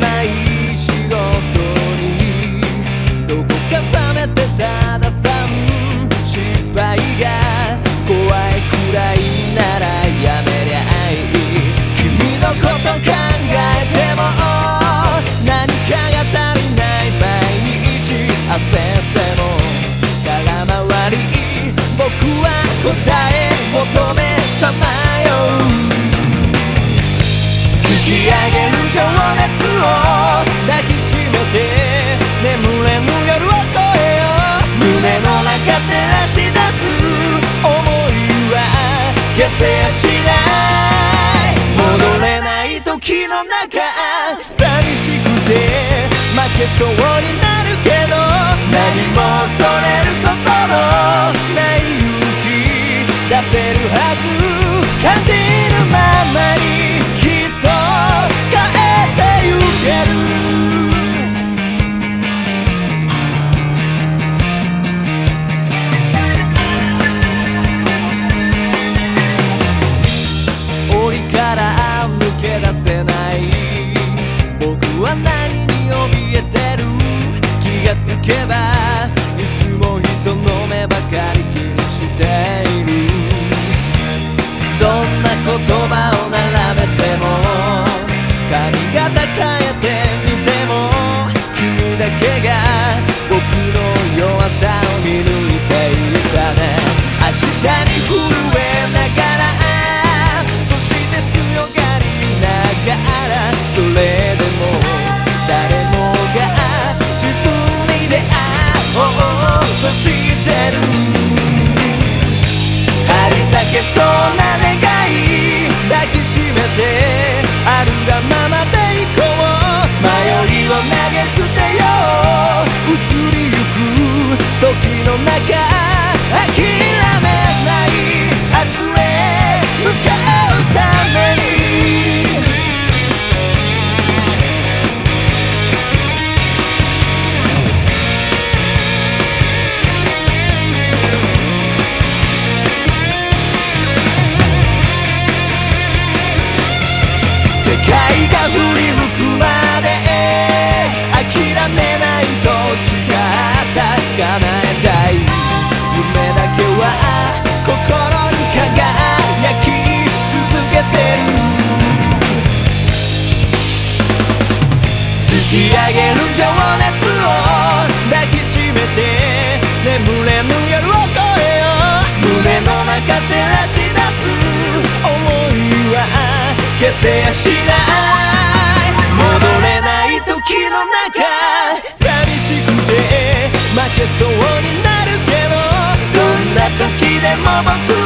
ない熱を抱きしめて眠れぬ夜を越えよ。う胸の中照らし出す想いは消せやしない。戻れない時の中。寂しくて負けそうになるけど何も恐れどん捨てよう移りゆく時の中諦めない明日へ向かうために世界が振りき上げる情熱を抱きしめて眠れぬ夜を越えよ。う胸の中照らし出す想いは消せやしない。戻れない時の中。寂しくて負けそうになるけど。どんな時でも僕